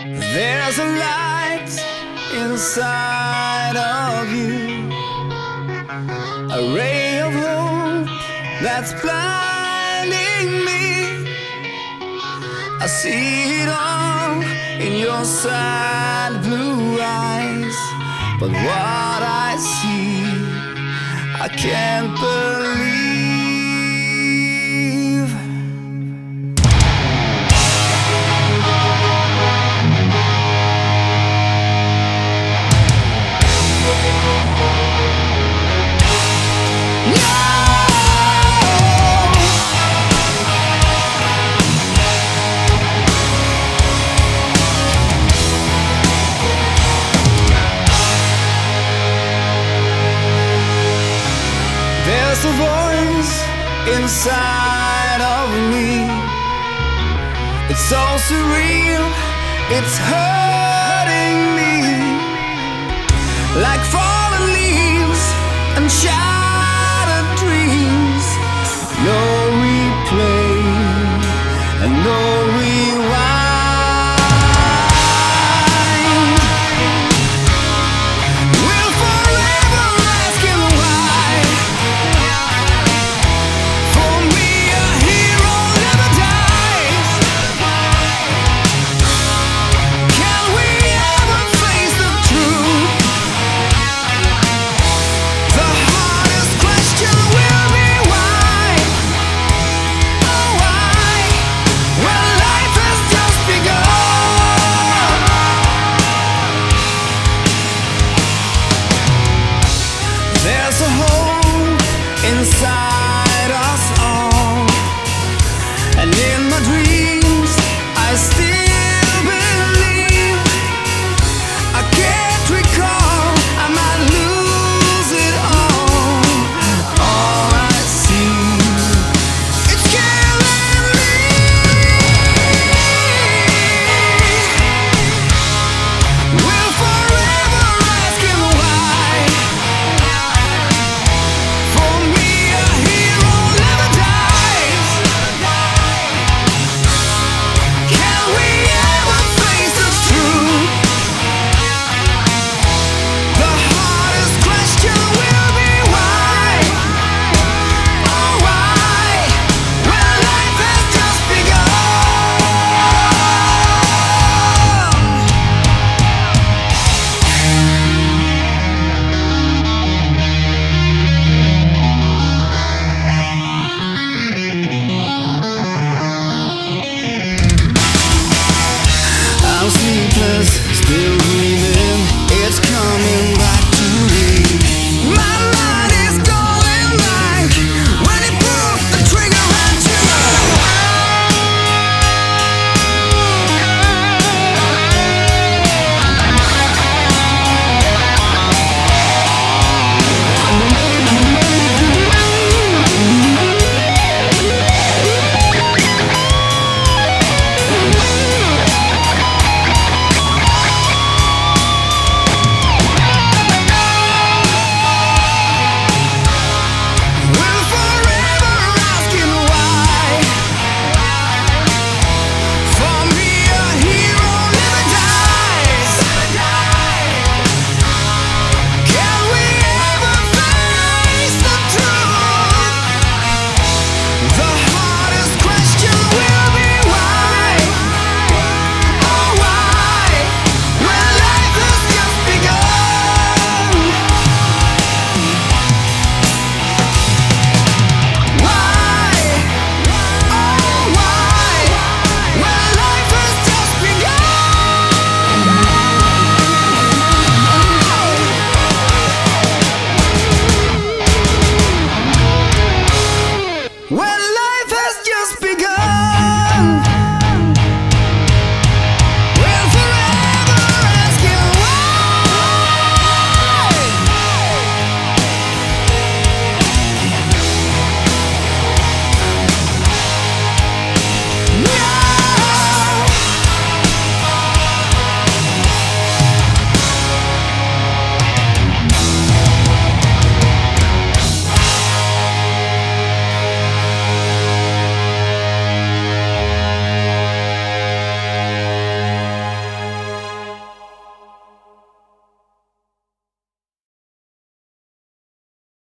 There's a light inside of you, a ray of hope that's blinding me. I see it all in your sad blue eyes, but what I see, I can't believe. Inside of me. It's so surreal, it's hurting me like fallen leaves and shadows.